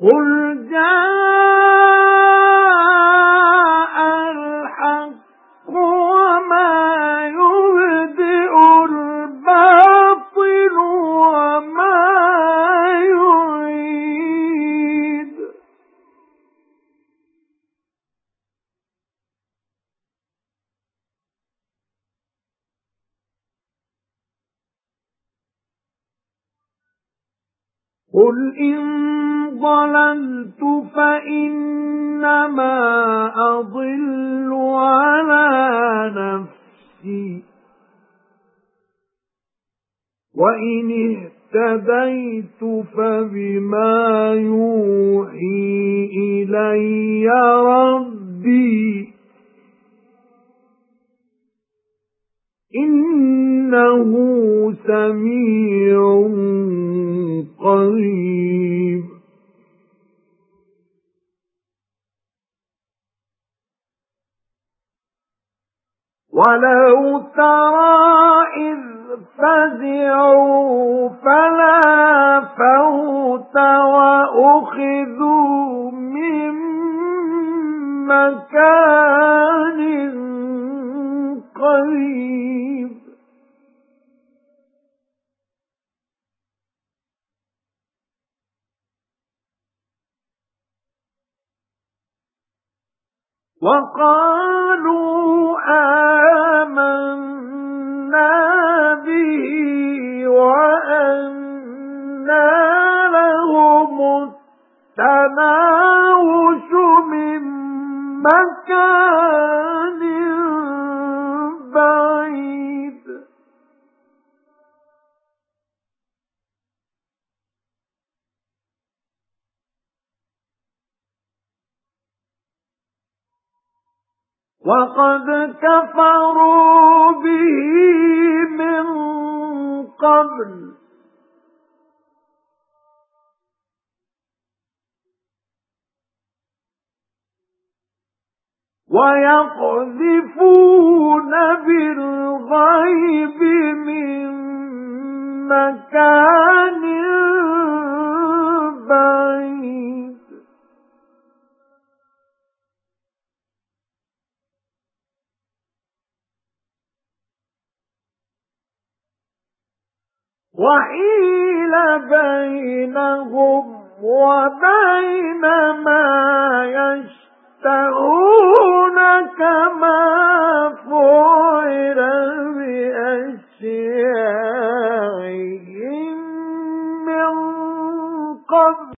قُلْ جَاءَ الْحَقُّ وَمَا يُبْدِئُ الْبَاطِلُ وَمَا يُعِيدُ قُلْ إِن ضَلَلْتُ فَإِنَّمَا أَضِلُّ عَلَى نَفْسِي. وَإِنِ اهْتَدَيْتُ فَبِمَا يُوحِي إِلَيَّ رَبِّي. إِنَّهُ سَمِيعٌ قَرِيبٌ. وَلَوْ تَرَى إِذْ فَزِعُوا فَلَا فَوْتَ وَأُخِذُوا مِن مَّكَانٍ قَرِيبٍ. وَقَالُوا التَّنَاوُشُ مِن مَّكَانٍ بَعِيدٍ. وَقَدْ كَفَرُوا بِهِ مِن قَبْلُ. وَيَقْذِفُونَ بِالْغَيْبِ مِن مَّكَانٍ بَعِيدٍ. وَحِيلَ بَيْنَهُمْ وَبَيْنَ مَا يَشْتَهُونَ كَمَا فُعِلَ بِأَشْيَاعِهِمْ